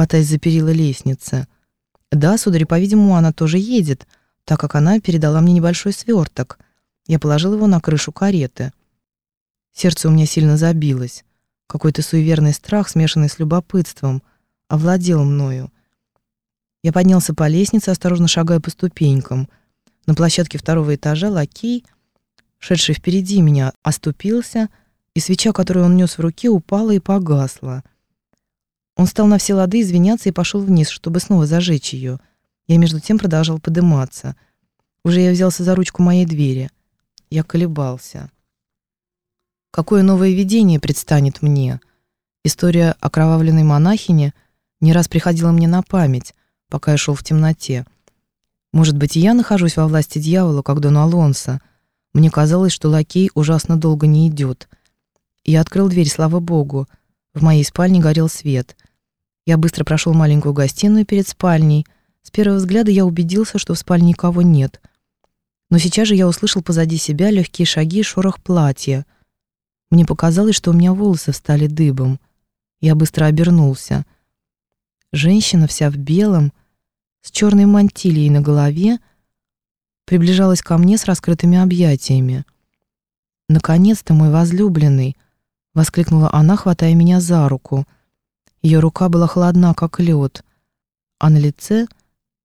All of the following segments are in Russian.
хватаясь за перила лестницы. «Да, сударь, по-видимому, она тоже едет, так как она передала мне небольшой сверток. Я положил его на крышу кареты. Сердце у меня сильно забилось. Какой-то суеверный страх, смешанный с любопытством, овладел мною. Я поднялся по лестнице, осторожно шагая по ступенькам. На площадке второго этажа лакей, шедший впереди меня, оступился, и свеча, которую он нес в руке, упала и погасла. Он стал на все лады извиняться и пошел вниз, чтобы снова зажечь ее. Я между тем продолжал подниматься. Уже я взялся за ручку моей двери. Я колебался. Какое новое видение предстанет мне? История окровавленной монахини не раз приходила мне на память, пока я шел в темноте. Может быть, и я нахожусь во власти дьявола, как Дон Алонсо. Мне казалось, что лакей ужасно долго не идет. Я открыл дверь, слава богу. В моей спальне горел свет. Я быстро прошел маленькую гостиную перед спальней. С первого взгляда я убедился, что в спальне никого нет. Но сейчас же я услышал позади себя легкие шаги и шорох платья — мне показалось, что у меня волосы встали дыбом. Я быстро обернулся. Женщина вся в белом, с черной мантилией на голове, приближалась ко мне с раскрытыми объятиями. «Наконец-то, мой возлюбленный!» — воскликнула она, хватая меня за руку. Ее рука была холодна, как лед, а на лице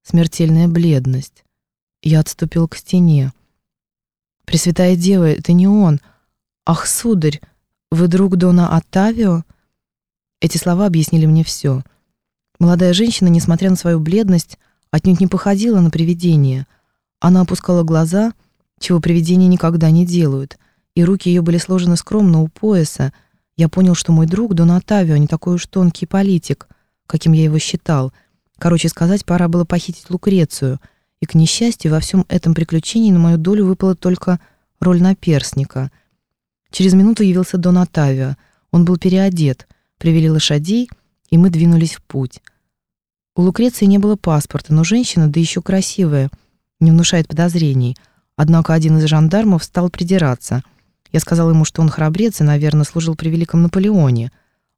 смертельная бледность. Я отступил к стене. «Пресвятая Дева, это не он!» «Ах, сударь, вы друг Дона Оттавио?» Эти слова объяснили мне все. Молодая женщина, несмотря на свою бледность, отнюдь не походила на привидение. Она опускала глаза, чего привидения никогда не делают, и руки ее были сложены скромно у пояса. Я понял, что мой друг Дон Оттавио не такой уж тонкий политик, каким я его считал. Короче сказать, пора было похитить Лукрецию, и, к несчастью, во всем этом приключении на мою долю выпала только роль наперсника — Через минуту явился Дон Отавио. Он был переодет, привели лошадей, и мы двинулись в путь. У Лукреции не было паспорта, но женщина, да еще красивая, не внушает подозрений. Однако один из жандармов стал придираться. Я сказал ему, что он храбрец и, наверное, служил при великом Наполеоне.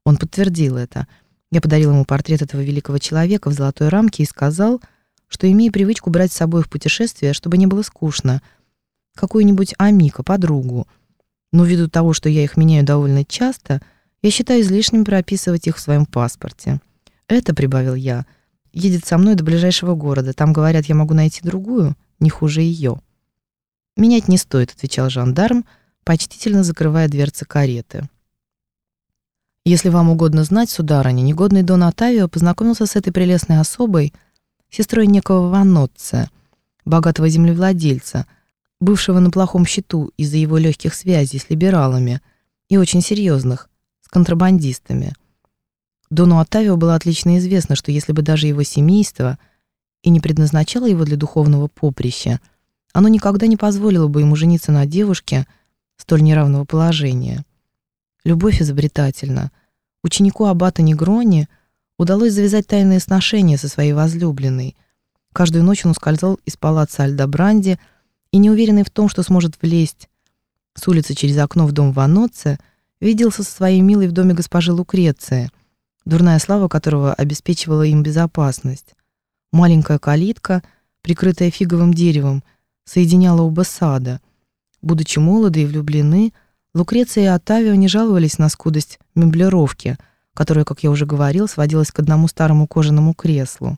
Он подтвердил это. Я подарил ему портрет этого великого человека в золотой рамке и сказал, что имею привычку брать с собой в путешествие, чтобы не было скучно, какую-нибудь амика, подругу. Но ввиду того, что я их меняю довольно часто, я считаю излишним прописывать их в своем паспорте. Это, прибавил я, едет со мной до ближайшего города. Там, говорят, я могу найти другую, не хуже ее. Менять не стоит, отвечал жандарм, почтительно закрывая дверцы кареты. Если вам угодно знать, сударыня, негодный Дон Отавио познакомился с этой прелестной особой, сестрой некого Ванотца, богатого землевладельца, бывшего на плохом счету из-за его легких связей с либералами и очень серьезных, с контрабандистами. Дону Оттавио было отлично известно, что если бы даже его семейство и не предназначало его для духовного поприща, оно никогда не позволило бы ему жениться на девушке столь неравного положения. Любовь изобретательна. Ученику аббата Негрони удалось завязать тайные сношения со своей возлюбленной. Каждую ночь он ускользал из палаца Альдобранди, и неуверенный в том, что сможет влезть с улицы через окно в дом Ваноце, виделся со своей милой в доме госпожи Лукреции, дурная слава которого обеспечивала им безопасность. Маленькая калитка, прикрытая фиговым деревом, соединяла оба сада. Будучи молоды и влюблены, Лукреция и Оттавио не жаловались на скудость меблировки, которая, как я уже говорил, сводилась к одному старому кожаному креслу.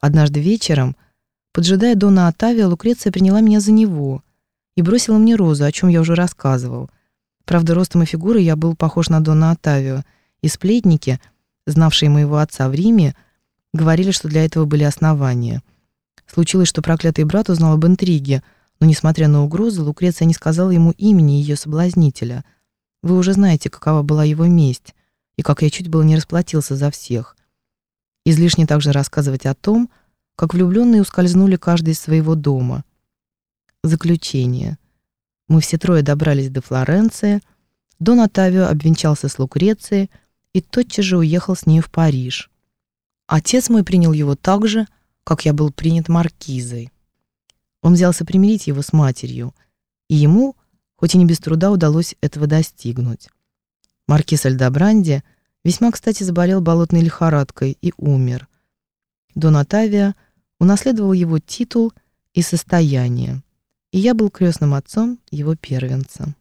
Однажды вечером — Поджидая Дона Отавия, Лукреция приняла меня за него и бросила мне розу, о чем я уже рассказывал. Правда, ростом и фигурой я был похож на Дона Отавио, и сплетники, знавшие моего отца в Риме, говорили, что для этого были основания. Случилось, что проклятый брат узнал об интриге, но, несмотря на угрозы, Лукреция не сказала ему имени ее соблазнителя. Вы уже знаете, какова была его месть, и как я чуть было не расплатился за всех. Излишне также рассказывать о том, как влюбленные ускользнули каждый из своего дома. Заключение. Мы все трое добрались до Флоренции, Дон Отавио обвенчался с Лукрецией и тотчас же уехал с ней в Париж. Отец мой принял его так же, как я был принят маркизой. Он взялся примирить его с матерью, и ему, хоть и не без труда, удалось этого достигнуть. Маркиз Альдобранди Весьма, кстати, заболел болотной лихорадкой и умер. Дон Отавиа унаследовал его титул и состояние, и я был крестным отцом его первенца.